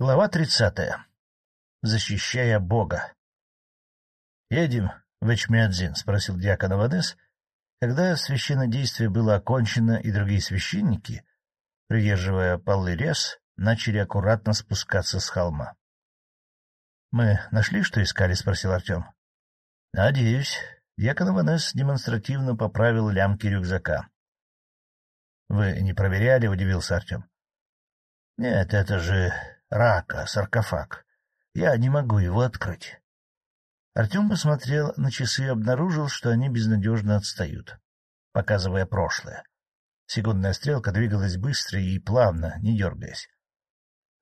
Глава тридцатая. Защищая Бога. — Едем в Эчмиадзин? — спросил диакон Авадес, когда священнодействие было окончено, и другие священники, придерживая полы рез, начали аккуратно спускаться с холма. — Мы нашли, что искали? — спросил Артем. — Надеюсь. Дьякон Аванес демонстративно поправил лямки рюкзака. — Вы не проверяли? — удивился Артем. — Нет, это же рака, саркофаг. Я не могу его открыть. Артем посмотрел на часы и обнаружил, что они безнадежно отстают, показывая прошлое. Секундная стрелка двигалась быстро и плавно, не дергаясь.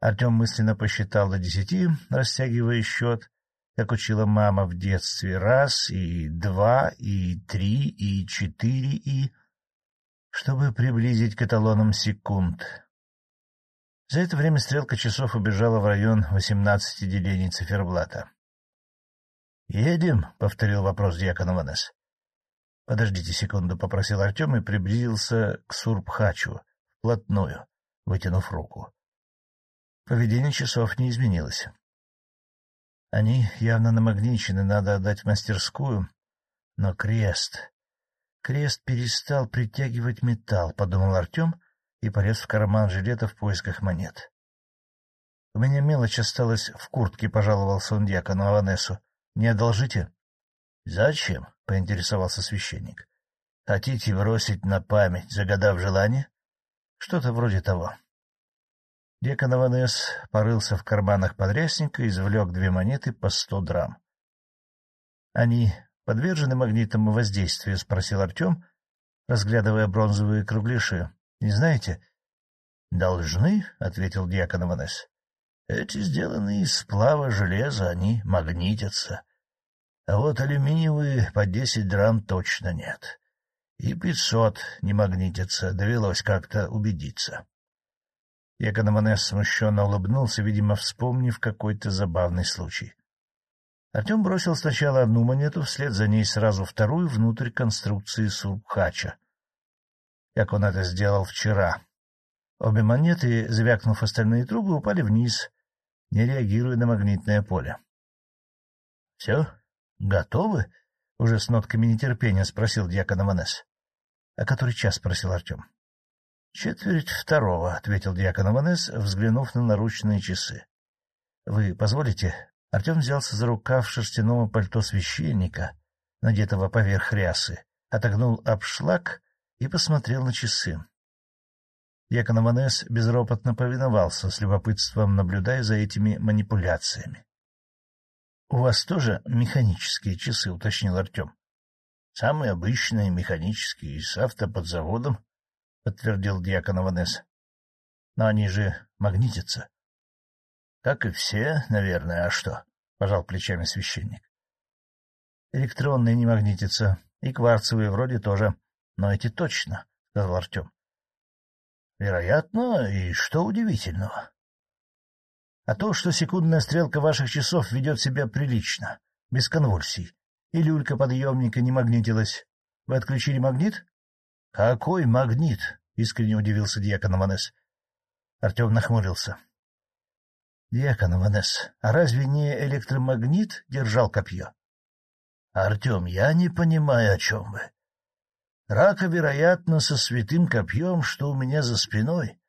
Артем мысленно посчитал до десяти, растягивая счет, как учила мама в детстве. Раз, и два, и три, и четыре, и... Чтобы приблизить к эталонам секунд. За это время стрелка часов убежала в район восемнадцати делений циферблата. — Едем? — повторил вопрос дьякон Иванес. — Подождите секунду, — попросил Артем и приблизился к Сурбхачу вплотную, вытянув руку. Поведение часов не изменилось. Они явно намагничены, надо отдать в мастерскую. Но крест... Крест перестал притягивать металл, — подумал Артем и полез в карман жилета в поисках монет. — У меня мелочь осталась в куртке, — пожаловался он дьякону Аванесу. — Не одолжите? — Зачем? — поинтересовался священник. — Хотите бросить на память, загадав желание? — Что-то вроде того. Дьякон Аванес порылся в карманах подрясника и извлек две монеты по сто драм. — Они подвержены магнитному воздействию? — спросил Артем, разглядывая бронзовые кругляши. Не знаете? — Должны, — ответил дьякон Иванес. — Эти сделаны из сплава железа, они магнитятся. А вот алюминиевые по десять драм точно нет. И пятьсот не магнитятся, довелось как-то убедиться. Якон Иванес смущенно улыбнулся, видимо, вспомнив какой-то забавный случай. Артем бросил сначала одну монету, вслед за ней сразу вторую внутрь конструкции Сурбхача как он это сделал вчера. Обе монеты, звякнув остальные трубы, упали вниз, не реагируя на магнитное поле. — Все? Готовы? — уже с нотками нетерпения спросил дьякон Аманес. — А который час? — спросил Артем. — Четверть второго, — ответил дьякон Аманес, взглянув на наручные часы. — Вы позволите? Артем взялся за рукав шерстяного пальто священника, надетого поверх рясы, отогнул обшлаг и посмотрел на часы. Якон Аманес безропотно повиновался, с любопытством наблюдая за этими манипуляциями. — У вас тоже механические часы? — уточнил Артем. — Самые обычные, механические, с автоподзаводом, — подтвердил дьякон Аванес. — Но они же магнитятся. — Как и все, наверное, а что? — пожал плечами священник. — Электронные не магнитятся, и кварцевые вроде тоже, но эти точно, — сказал Артем. — Вероятно, и что удивительного? — А то, что секундная стрелка ваших часов ведет себя прилично, без конвульсий, и люлька подъемника не магнитилась. Вы отключили магнит? — Какой магнит? — искренне удивился дьякон Аванес. Артем нахмурился. — Дьякон Аванес, а разве не электромагнит держал копье? — Артем, я не понимаю, о чем вы. Рака, вероятно, со святым копьем, что у меня за спиной,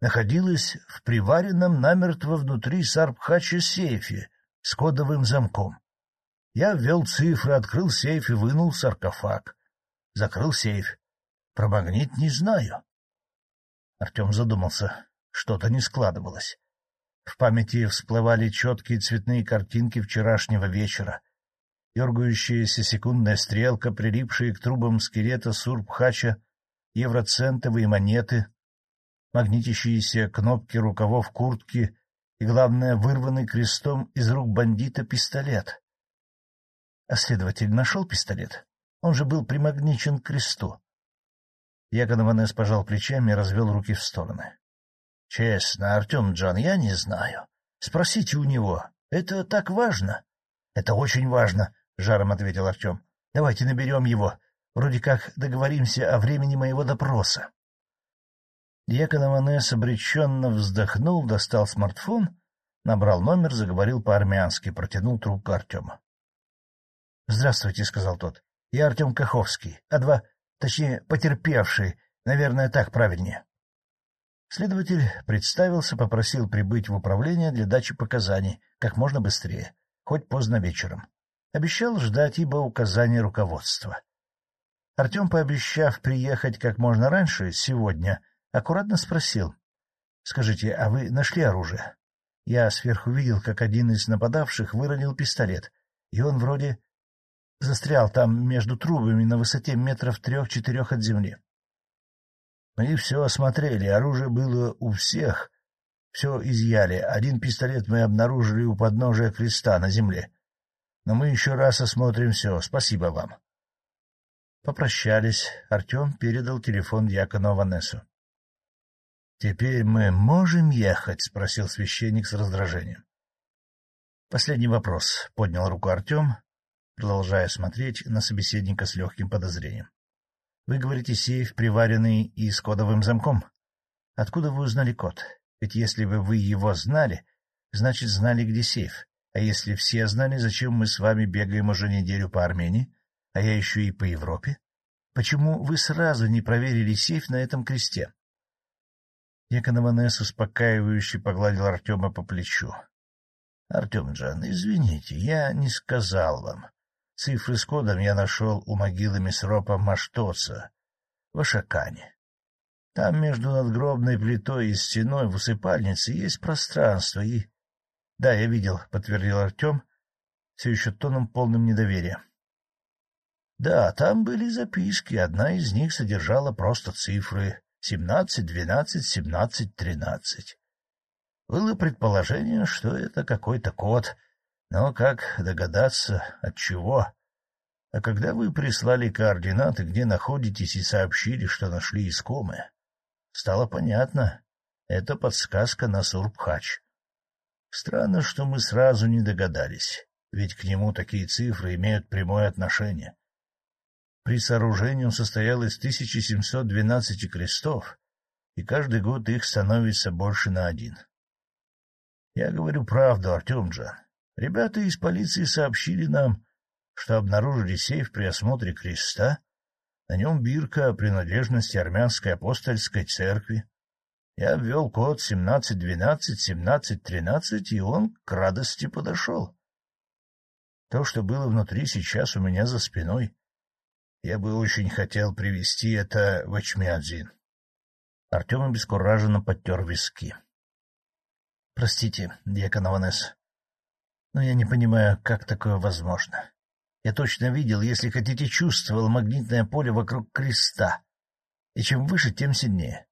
находилась в приваренном намертво внутри сарбхача сейфе с кодовым замком. Я ввел цифры, открыл сейф и вынул саркофаг. Закрыл сейф. Про магнит не знаю. Артем задумался. Что-то не складывалось. В памяти всплывали четкие цветные картинки вчерашнего вечера дергающаяся секундная стрелка, прилипшие к трубам скелета сурбхача, евроцентовые монеты, магнитящиеся кнопки рукавов куртки и, главное, вырванный крестом из рук бандита пистолет. А следователь нашел пистолет? Он же был примагничен к кресту. Якон Иванес пожал плечами и развел руки в стороны. — Честно, Артем Джан, я не знаю. Спросите у него. Это так важно? — Это очень важно, — жаром ответил Артем. — Давайте наберем его. Вроде как договоримся о времени моего допроса. Дьякон Аманес обреченно вздохнул, достал смартфон Набрал номер, заговорил по-армянски, протянул трубку Артема. — Здравствуйте, — сказал тот. — Я Артем Каховский, а два, точнее, потерпевший, наверное, так правильнее. Следователь представился, попросил прибыть в управление для дачи показаний как можно быстрее, хоть поздно вечером. Обещал ждать, ибо указания руководства. Артем, пообещав приехать как можно раньше, сегодня, аккуратно спросил. — Скажите, а вы нашли оружие? Я сверху видел, как один из нападавших выронил пистолет, и он вроде застрял там между трубами на высоте метров трех-четырех от земли. Мы все осмотрели, оружие было у всех, все изъяли. Один пистолет мы обнаружили у подножия креста на земле. Но мы еще раз осмотрим все. Спасибо вам. Попрощались. Артем передал телефон дьякону Ванессу. — Теперь мы можем ехать? — спросил священник с раздражением. — Последний вопрос, — поднял руку Артем, продолжая смотреть на собеседника с легким подозрением. — Вы говорите, сейф приваренный и с кодовым замком. Откуда вы узнали код? Ведь если бы вы его знали, значит, знали, где сейф. А если все знали, зачем мы с вами бегаем уже неделю по Армении, а я еще и по Европе? Почему вы сразу не проверили сейф на этом кресте? Якон Иванес успокаивающе погладил Артема по плечу. — Артем Джан, извините, я не сказал вам. Цифры с кодом я нашел у могилы Месропа Маштоца в Ашакане. Там между надгробной плитой и стеной в усыпальнице есть пространство и... — Да, я видел, — подтвердил Артем, все еще тоном полным недоверия. Да, там были записки, одна из них содержала просто цифры семнадцать, двенадцать, семнадцать, тринадцать. Было предположение, что это какой-то код, но как догадаться, от чего? А когда вы прислали координаты, где находитесь, и сообщили, что нашли искомое, стало понятно — это подсказка на Сурбхач. Странно, что мы сразу не догадались, ведь к нему такие цифры имеют прямое отношение. При сооружении он состоял из 1712 крестов, и каждый год их становится больше на один. Я говорю правду, Артемджан. Ребята из полиции сообщили нам, что обнаружили сейф при осмотре креста. На нем бирка о принадлежности армянской апостольской церкви. Я ввел код 1712-1713, и он к радости подошел. То, что было внутри, сейчас у меня за спиной. Я бы очень хотел привести это в Ачмиадзин. Артем обескураженно подтер виски. — Простите, дьякон Аванес, но я не понимаю, как такое возможно. Я точно видел, если хотите, чувствовал магнитное поле вокруг креста, и чем выше, тем сильнее.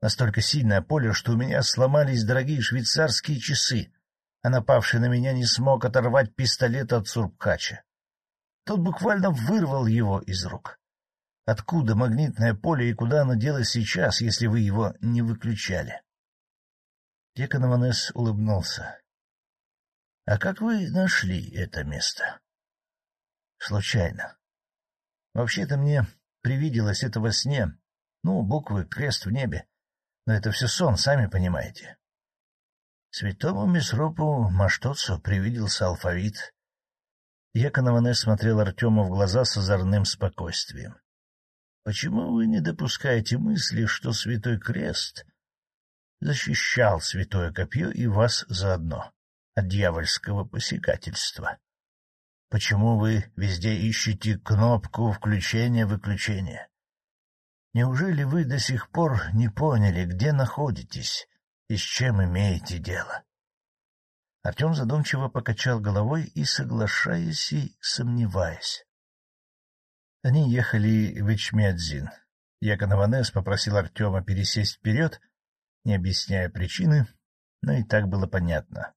Настолько сильное поле, что у меня сломались дорогие швейцарские часы, а напавший на меня не смог оторвать пистолет от Сурбхача. Тот буквально вырвал его из рук. Откуда магнитное поле и куда оно делось сейчас, если вы его не выключали? Декан Иванес улыбнулся. — А как вы нашли это место? — Случайно. Вообще-то мне привиделось это во сне. Ну, буквы, крест в небе. Но это все сон, сами понимаете. Святому Месропу Маштоцу привиделся алфавит, Якон Иванес смотрел Артему в глаза с озорным спокойствием. — Почему вы не допускаете мысли, что Святой Крест защищал Святое Копье и вас заодно от дьявольского посягательства? Почему вы везде ищете кнопку включения-выключения? Неужели вы до сих пор не поняли, где находитесь и с чем имеете дело? Артем задумчиво покачал головой и, соглашаясь и сомневаясь. Они ехали в Ичмедзин. Якон Аванес попросил Артема пересесть вперед, не объясняя причины, но и так было понятно.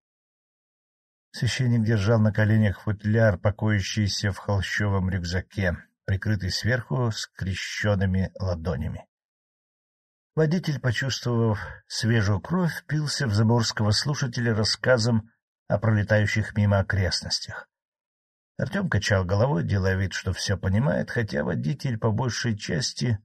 Священник держал на коленях футляр, покоящийся в холщовом рюкзаке, прикрытый сверху скрещенными ладонями. Водитель, почувствовав свежую кровь, пился в заморского слушателя рассказом о пролетающих мимо окрестностях. Артем качал головой, делая вид, что все понимает, хотя водитель по большей части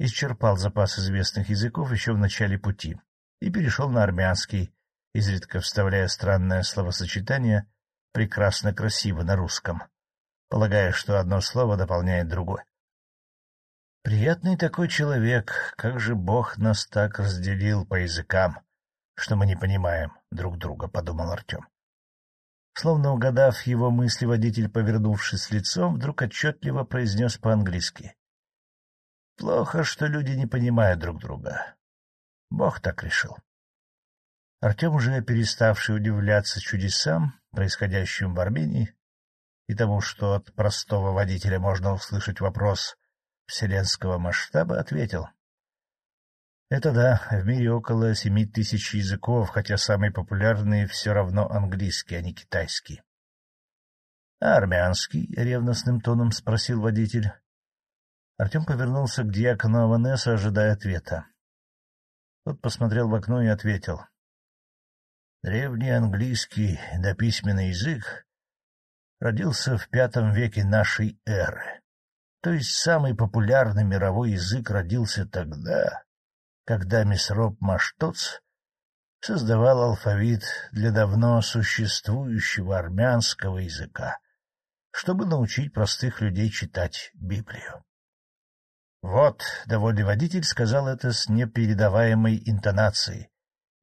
исчерпал запас известных языков еще в начале пути и перешел на армянский, изредка вставляя странное словосочетание «прекрасно красиво» на русском, полагая, что одно слово дополняет другое. Приятный такой человек, как же Бог нас так разделил по языкам, что мы не понимаем друг друга, — подумал Артем. Словно угадав его мысли, водитель, повернувшись лицом, вдруг отчетливо произнес по-английски. — Плохо, что люди не понимают друг друга. Бог так решил. Артем, уже переставший удивляться чудесам, происходящим в Армении, и тому, что от простого водителя можно услышать вопрос вселенского масштаба, ответил. Это да, в мире около семи тысяч языков, хотя самый популярный все равно английский, а не китайский. — А армянский? — ревностным тоном спросил водитель. Артем повернулся к диакону Аванеса, ожидая ответа. Тот посмотрел в окно и ответил. — Древний английский дописьменный язык родился в пятом веке нашей эры. То есть самый популярный мировой язык родился тогда, когда Месроп Маштоц создавал алфавит для давно существующего армянского языка, чтобы научить простых людей читать Библию. Вот, довольный водитель сказал это с непередаваемой интонацией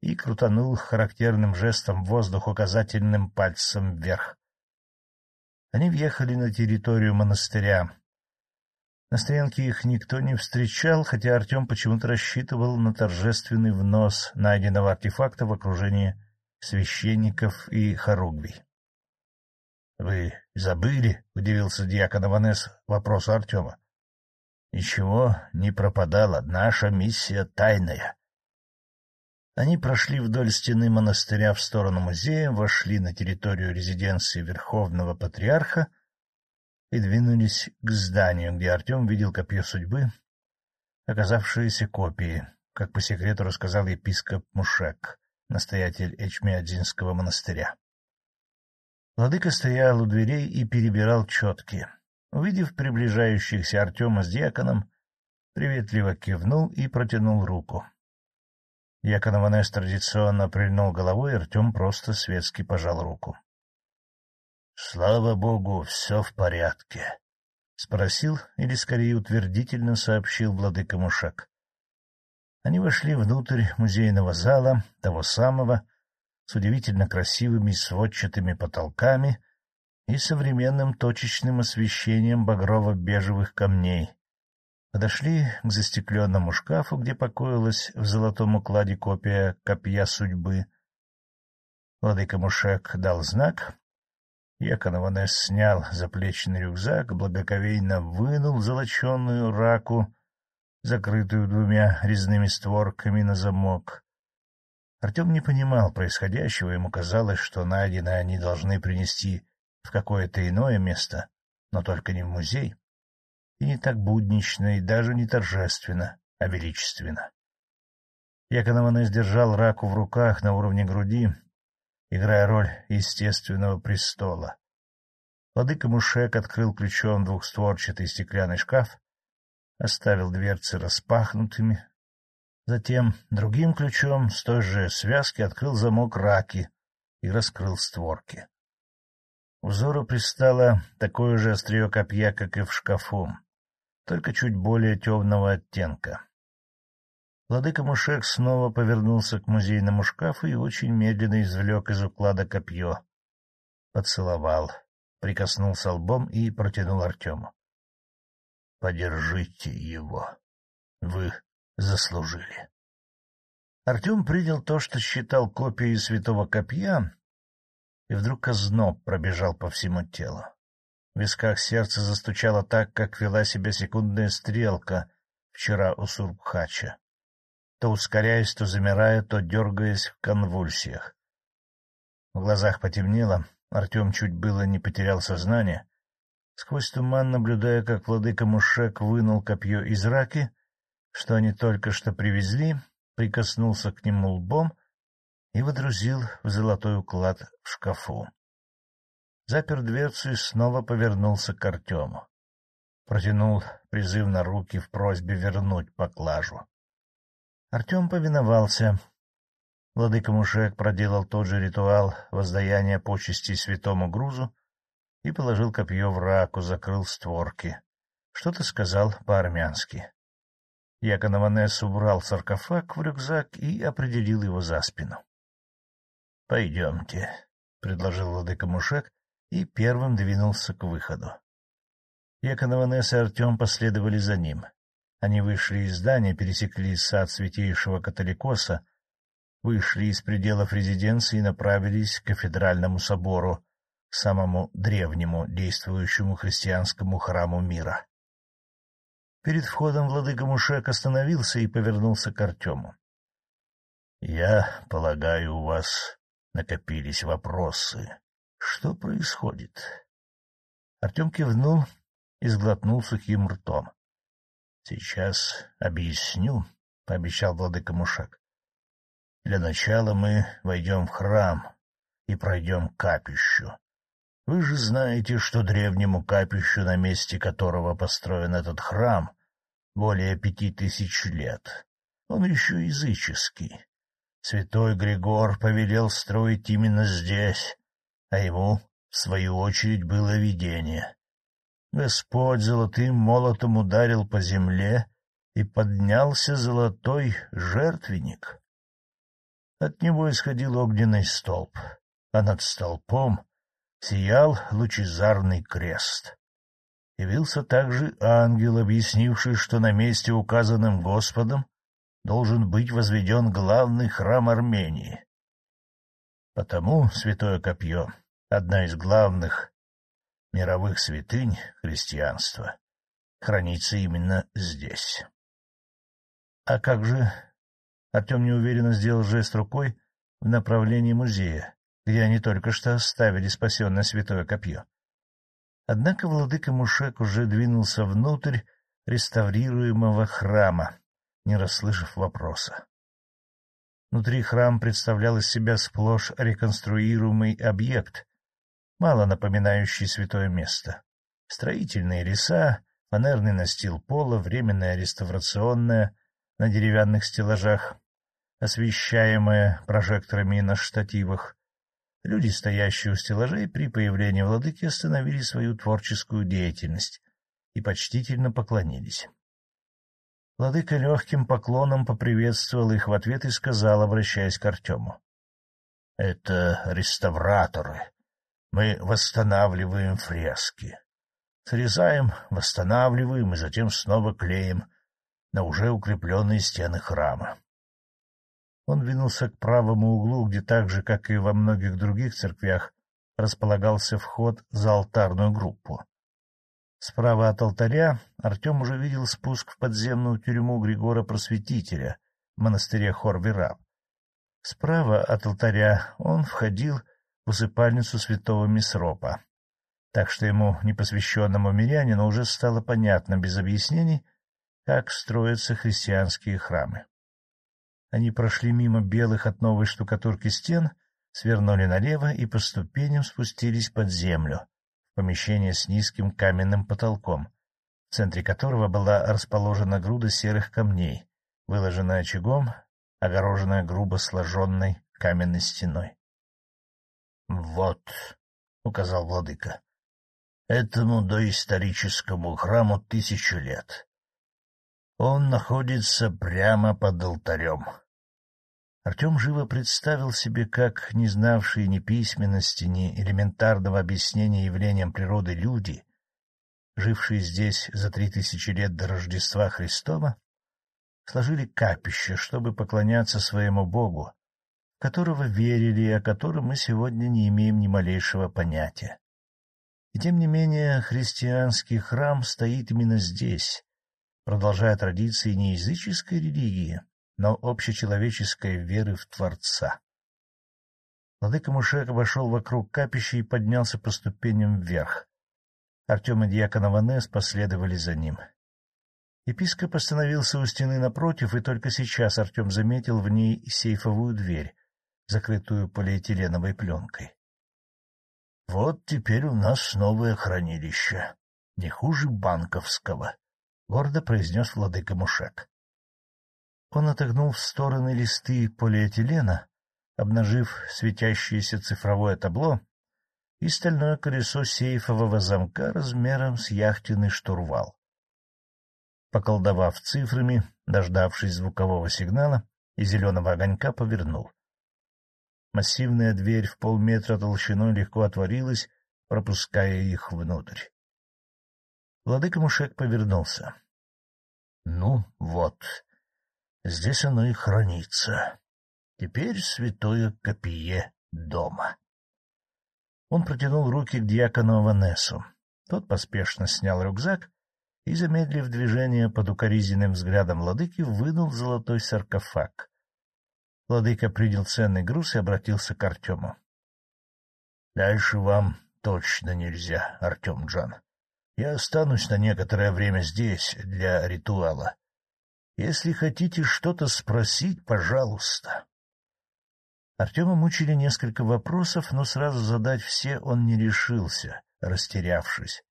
и крутанул характерным жестом воздух указательным пальцем вверх. Они въехали на территорию монастыря, на стоянке их никто не встречал, хотя Артем почему-то рассчитывал на торжественный внос найденного артефакта в окружении священников и хоругвий. — Вы забыли? — удивился дьякон Аванес вопросу Артема. — Ничего не пропадало, наша миссия тайная. Они прошли вдоль стены монастыря в сторону музея, вошли на территорию резиденции Верховного Патриарха и двинулись к зданию, где Артем видел копье судьбы, оказавшиеся копии, как по секрету рассказал епископ Мушек, настоятель Эчмиадзинского монастыря. Владыка стоял у дверей и перебирал четки. Увидев приближающихся Артема с диаконом, приветливо кивнул и протянул руку. Якон Иванес традиционно прильнул головой, и Артем просто светски пожал руку. — Слава богу, все в порядке, — спросил или, скорее, утвердительно сообщил владыка Мушак. Они вошли внутрь музейного зала, того самого, с удивительно красивыми сводчатыми потолками и современным точечным освещением багрово-бежевых камней. Подошли к застекленному шкафу, где покоилась в золотом укладе копия копья судьбы. Владыка Мушек дал знак, Яконованес снял заплечный рюкзак, благоговейно вынул золоченую раку, закрытую двумя резными створками на замок. Артем не понимал происходящего, ему казалось, что найденное они должны принести в какое-то иное место, но только не в музей. И не так буднично, и даже не торжественно, а величественно. Яконованес держал раку в руках на уровне груди, играя роль естественного престола. Владыка Мушек открыл ключом двухстворчатый стеклянный шкаф, оставил дверцы распахнутыми, затем другим ключом с той же связки открыл замок раки и раскрыл створки. Взору пристало такое же острие копья, как и в шкафу, только чуть более темного оттенка. Владыка Мушек снова повернулся к музейному шкафу и очень медленно извлек из уклада копье. Поцеловал, прикоснулся лбом и протянул Артему. — Подержите его. Вы заслужили. Артем принял то, что считал копией святого копья, и вдруг озноб пробежал по всему телу. В висках сердце застучало так, как вела себя секундная стрелка вчера у Сурбхача то ускоряясь, то замирая, то дергаясь в конвульсиях. В глазах потемнело, Артем чуть было не потерял сознание. Сквозь туман, наблюдая, как владыка Мушек вынул копье из раки, что они только что привезли, прикоснулся к нему лбом и водрузил в золотой уклад в шкафу. Запер дверцу и снова повернулся к Артему. Протянул призывно руки в просьбе вернуть поклажу. Артем повиновался. Владыка Мушек проделал тот же ритуал воздаяния почести святому грузу и положил копье в раку, закрыл створки. Что-то сказал по-армянски. Якон Аванес убрал саркофаг в рюкзак и определил его за спину. — Пойдемте, — предложил владыка Мушек и первым двинулся к выходу. Якон Аванес и Артем последовали за ним. Они вышли из здания, пересекли сад святейшего католикоса, вышли из пределов резиденции и направились к кафедральному собору, самому древнему действующему христианскому храму мира. Перед входом владыка Мушек остановился и повернулся к Артему. — Я полагаю, у вас накопились вопросы. Что происходит? Артем кивнул и сглотнул сухим ртом. — Сейчас объясню, — пообещал владыка Мушек. — Для начала мы войдем в храм и пройдем капищу. Вы же знаете, что древнему капищу, на месте которого построен этот храм, более пяти тысяч лет. Он еще языческий. Святой Григор повелел строить именно здесь, а ему, в свою очередь, было видение. Господь золотым молотом ударил по земле, и поднялся золотой жертвенник. От него исходил огненный столб, а над столпом сиял лучезарный крест. Явился также ангел, объяснивший, что на месте, указанном Господом, должен быть возведен главный храм Армении. Потому Святое Копье — одна из главных мировых святынь христианства, хранится именно здесь. А как же... Артем неуверенно сделал жест рукой в направлении музея, где они только что оставили спасенное святое копье. Однако владыка Мушек уже двинулся внутрь реставрируемого храма, не расслышав вопроса. Внутри храм представлял из себя сплошь реконструируемый объект, мало напоминающий святое место. Строительные леса, фанерный настил пола, временная реставрационная на деревянных стеллажах, освещаемая прожекторами на штативах, Люди, стоящие у стеллажей, при появлении владыки остановили свою творческую деятельность и почтительно поклонились. Владыка легким поклоном поприветствовал их в ответ и сказал, обращаясь к Артему. — Это реставраторы. Мы восстанавливаем фрески. Срезаем, восстанавливаем и затем снова клеим на уже укрепленные стены храма. Он двинулся к правому углу, где так же, как и во многих других церквях, располагался вход за алтарную группу. Справа от алтаря Артем уже видел спуск в подземную тюрьму Григора Просветителя в монастыре Хорвираб. Справа от алтаря он входил в усыпальницу святого Месропа, так что ему, непосвященному мирянину, уже стало понятно без объяснений, как строятся христианские храмы. Они прошли мимо белых от новой штукатурки стен, свернули налево и по ступеням спустились под землю, помещение с низким каменным потолком, в центре которого была расположена груда серых камней, выложенная очагом, огороженная грубо сложенной каменной стеной. — Вот, — указал владыка, — этому доисторическому храму тысячу лет. Он находится прямо под алтарем. Артем живо представил себе, как не знавшие ни письменности, ни элементарного объяснения явлениям природы люди, жившие здесь за три тысячи лет до Рождества Христова, сложили капище, чтобы поклоняться своему Богу, которого верили и о котором мы сегодня не имеем ни малейшего понятия. И тем не менее христианский храм стоит именно здесь, продолжая традиции не языческой религии, но общечеловеческой веры в Творца. Владыка Мушек обошел вокруг капища и поднялся по ступеням вверх. Артем и дьякон Аванес последовали за ним. Епископ остановился у стены напротив, и только сейчас Артем заметил в ней сейфовую дверь, закрытую полиэтиленовой пленкой. — Вот теперь у нас новое хранилище, не хуже банковского, — гордо произнес владыка Мушек. Он отогнул в стороны листы полиэтилена, обнажив светящееся цифровое табло и стальное колесо сейфового замка размером с яхтенный штурвал. Поколдовав цифрами, дождавшись звукового сигнала и зеленого огонька, повернул. Массивная дверь в полметра толщиной легко отворилась, пропуская их внутрь. Владыка Мушек повернулся. — Ну, вот, здесь оно и хранится. Теперь святое копье дома. Он протянул руки к диакону Ванессу. Тот поспешно снял рюкзак и, замедлив движение под укоризненным взглядом владыки, вынул золотой саркофаг. Владыка принял ценный груз и обратился к Артему. — Дальше вам точно нельзя, Артем Джан. Я останусь на некоторое время здесь для ритуала. Если хотите что-то спросить, пожалуйста. Артема мучили несколько вопросов, но сразу задать все он не решился, растерявшись.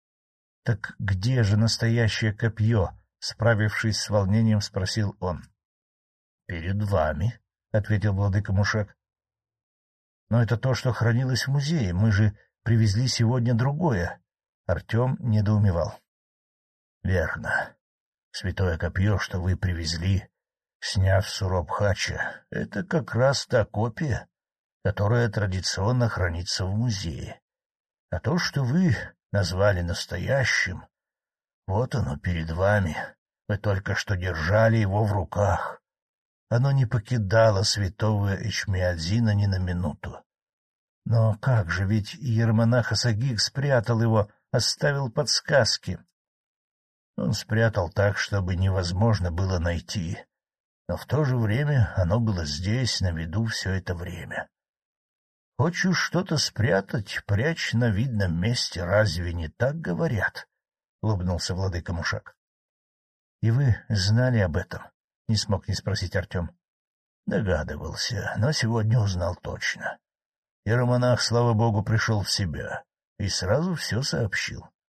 — Так где же настоящее копье? — справившись с волнением, спросил он. — Перед вами, — ответил владыка Мушек. — Но это то, что хранилось в музее. Мы же привезли сегодня другое. Артем недоумевал. — Верно. Святое копье, что вы привезли, сняв с Уробхача, это как раз та копия, которая традиционно хранится в музее. А то, что вы назвали настоящим, вот оно перед вами. Вы только что держали его в руках. Оно не покидало святого Эчмиадзина ни на минуту. Но как же, ведь Ермонах Асагик спрятал его, оставил подсказки. Он спрятал так, чтобы невозможно было найти но в то же время оно было здесь, на виду, все это время. Хочешь что-то спрятать, прячь на видном месте, разве не так говорят? — улыбнулся владыка Мушак. — И вы знали об этом? — не смог не спросить Артем. — Догадывался, но сегодня узнал точно. Иеромонах, слава богу, пришел в себя и сразу все сообщил. —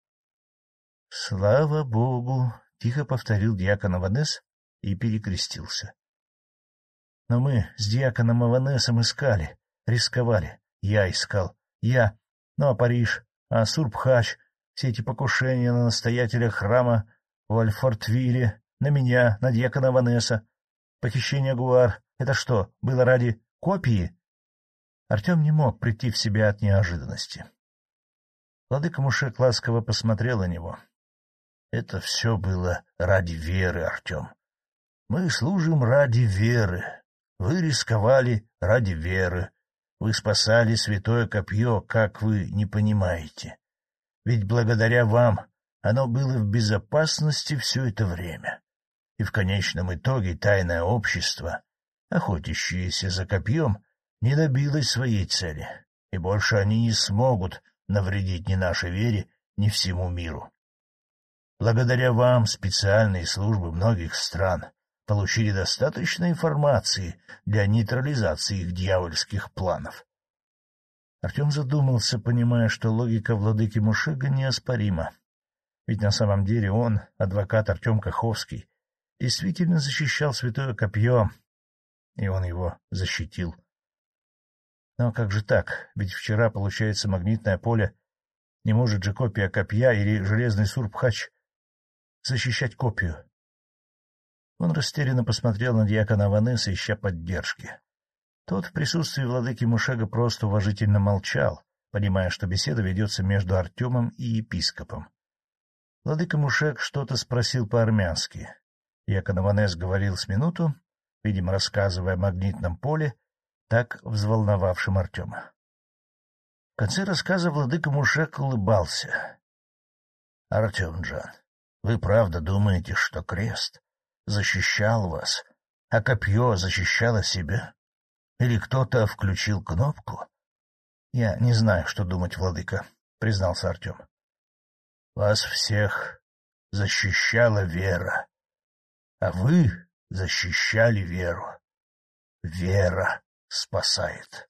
Слава богу! — тихо повторил дьякон Аванес и перекрестился. Но мы с диаконом Аванесом искали, рисковали. Я искал. Я. Ну, а Париж, а Сурбхач, все эти покушения на настоятеля храма в Альфортвилле, на меня, на диакона Аванеса, похищение Гуар — это что, было ради копии? Артем не мог прийти в себя от неожиданности. Владыка Мушек ласково посмотрел на него. — Это все было ради веры, Артем. Мы служим ради веры. Вы рисковали ради веры. Вы спасали святое копье, как вы не понимаете. Ведь благодаря вам оно было в безопасности все это время. И в конечном итоге тайное общество, охотящееся за копьем, не добилось своей цели, и больше они не смогут навредить ни нашей вере, ни всему миру. Благодаря вам специальные службы многих стран получили достаточно информации для нейтрализации их дьявольских планов. Артем задумался, понимая, что логика владыки Мушега неоспорима. Ведь на самом деле он, адвокат Артем Каховский, действительно защищал святое копье, и он его защитил. Но как же так? Ведь вчера, получается, магнитное поле не может же копия копья или железный сурпхач защищать копию. Он растерянно посмотрел на дьякона Ванесса, ища поддержки. Тот в присутствии владыки Мушега просто уважительно молчал, понимая, что беседа ведется между Артемом и епископом. Владыка Мушек что-то спросил по-армянски. Дьякон Аванес говорил с минуту, видимо, рассказывая о магнитном поле, так взволновавшем Артема. В конце рассказа владыка Мушек улыбался. — Артем Джан, вы правда думаете, что крест защищал вас, а копье защищало себя? Или кто-то включил кнопку? — Я не знаю, что думать, владыка, — признался Артем. — Вас всех защищала вера, а вы защищали веру. Вера спасает.